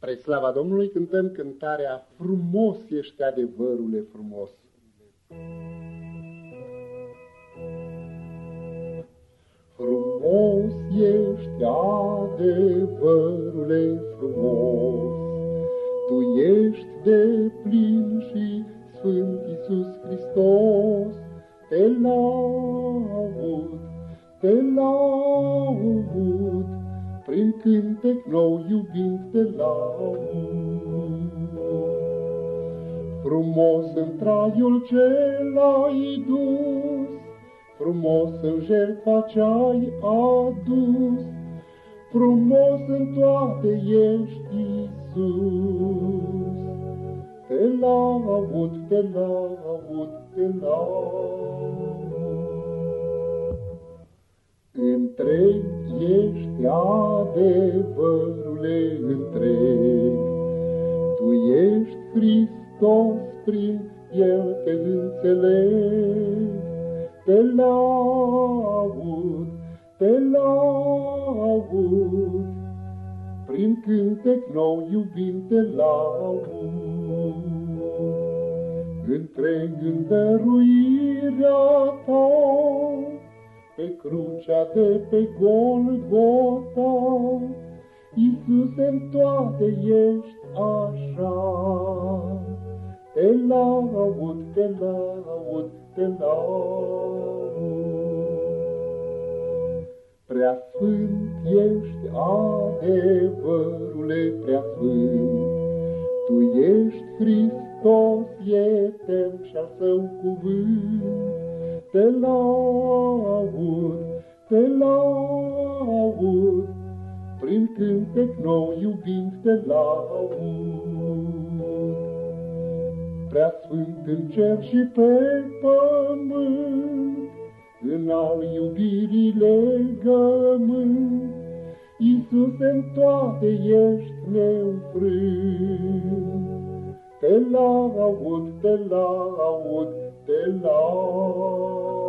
Spre slava Domnului cântăm cântarea Frumos ești adevărule frumos. Frumos ești adevărule frumos, Tu ești de plin și Sfânt Iisus Hristos, Te laud, te laud, prin cântec nou iubind te laud. Frumos în traiul ce l-ai dus, Frumos în jertfa ce-ai adus, Frumos în toate ești Iisus. Te laud, te laud, te laud. Întreg ești adevărule întreg, Tu ești Hristos, prin El te înțeleg. Te laud, te laud, Prin cântec nou iubind te laud. Întreg în dăruirea ta, pe crucea de pe Golgota, Iisus în toate ești așa. Te laud, te laud, te laud. Prea sfânt ești adevărule prea sfânt, Tu ești Hristos, etern și-al său cuvânt, te laud, te laud, prin cântec nou iubind te laud. Prea sfânt în cer și pe pământ, în al iubirii legământ, Iisus în toate ești neînfrânt. Te laud, te laud, te laud.